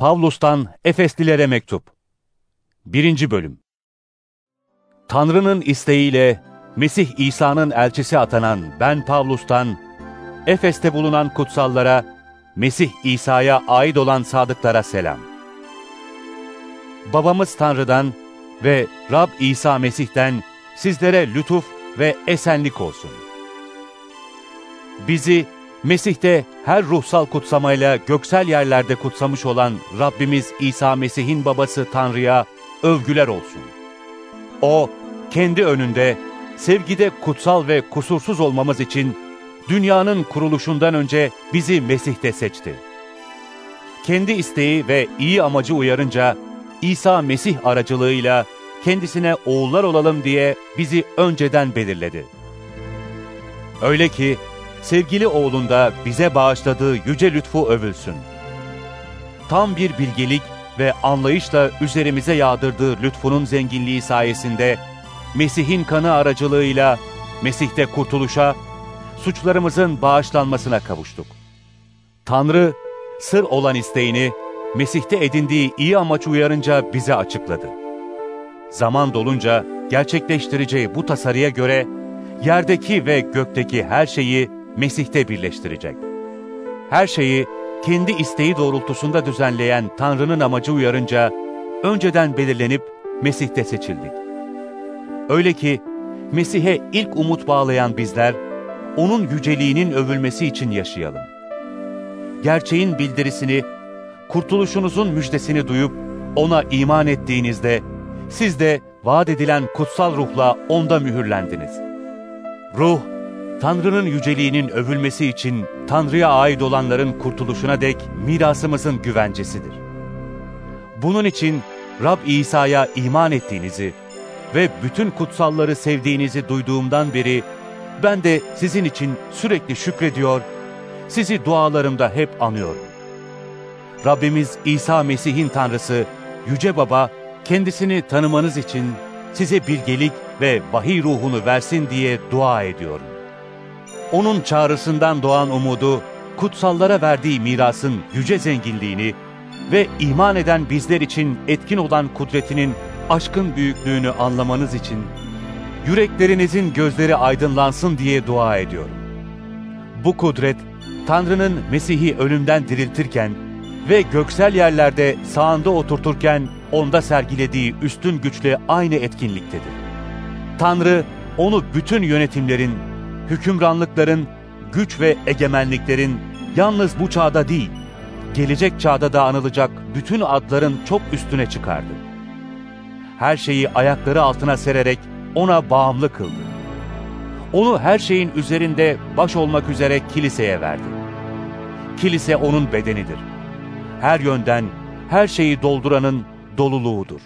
Pavlus'tan Efeslilere Mektup 1. Bölüm Tanrı'nın isteğiyle Mesih İsa'nın elçisi atanan ben Pavlus'tan, Efes'te bulunan kutsallara, Mesih İsa'ya ait olan sadıklara selam. Babamız Tanrı'dan ve Rab İsa Mesih'ten sizlere lütuf ve esenlik olsun. Bizi Mesih'te her ruhsal kutsamayla göksel yerlerde kutsamış olan Rabbimiz İsa Mesih'in babası Tanrı'ya övgüler olsun. O, kendi önünde, sevgide kutsal ve kusursuz olmamız için dünyanın kuruluşundan önce bizi Mesih'te seçti. Kendi isteği ve iyi amacı uyarınca İsa Mesih aracılığıyla kendisine oğullar olalım diye bizi önceden belirledi. Öyle ki sevgili oğlunda bize bağışladığı yüce lütfu övülsün. Tam bir bilgelik ve anlayışla üzerimize yağdırdığı lütfunun zenginliği sayesinde Mesih'in kanı aracılığıyla Mesih'te kurtuluşa, suçlarımızın bağışlanmasına kavuştuk. Tanrı, sır olan isteğini Mesih'te edindiği iyi amaç uyarınca bize açıkladı. Zaman dolunca gerçekleştireceği bu tasarıya göre yerdeki ve gökteki her şeyi Mesih'te birleştirecek. Her şeyi kendi isteği doğrultusunda düzenleyen Tanrı'nın amacı uyarınca önceden belirlenip Mesih'te seçildik. Öyle ki Mesih'e ilk umut bağlayan bizler, O'nun yüceliğinin övülmesi için yaşayalım. Gerçeğin bildirisini, kurtuluşunuzun müjdesini duyup O'na iman ettiğinizde, siz de vaat edilen kutsal ruhla O'nda mühürlendiniz. Ruh, Tanrı'nın yüceliğinin övülmesi için Tanrı'ya ait olanların kurtuluşuna dek mirasımızın güvencesidir. Bunun için Rab İsa'ya iman ettiğinizi ve bütün kutsalları sevdiğinizi duyduğumdan beri ben de sizin için sürekli şükrediyor, sizi dualarımda hep anıyorum. Rabbimiz İsa Mesih'in Tanrısı, Yüce Baba, kendisini tanımanız için size bilgelik ve vahiy ruhunu versin diye dua ediyorum. Onun çağrısından doğan umudu, kutsallara verdiği mirasın yüce zenginliğini ve iman eden bizler için etkin olan kudretinin aşkın büyüklüğünü anlamanız için yüreklerinizin gözleri aydınlansın diye dua ediyorum. Bu kudret, Tanrı'nın Mesih'i ölümden diriltirken ve göksel yerlerde sağında oturturken onda sergilediği üstün güçle aynı etkinliktedir. Tanrı, onu bütün yönetimlerin, hükümranlıkların, güç ve egemenliklerin yalnız bu çağda değil, gelecek çağda da anılacak bütün adların çok üstüne çıkardı. Her şeyi ayakları altına sererek ona bağımlı kıldı. Onu her şeyin üzerinde baş olmak üzere kiliseye verdi. Kilise onun bedenidir. Her yönden her şeyi dolduranın doluluğudur.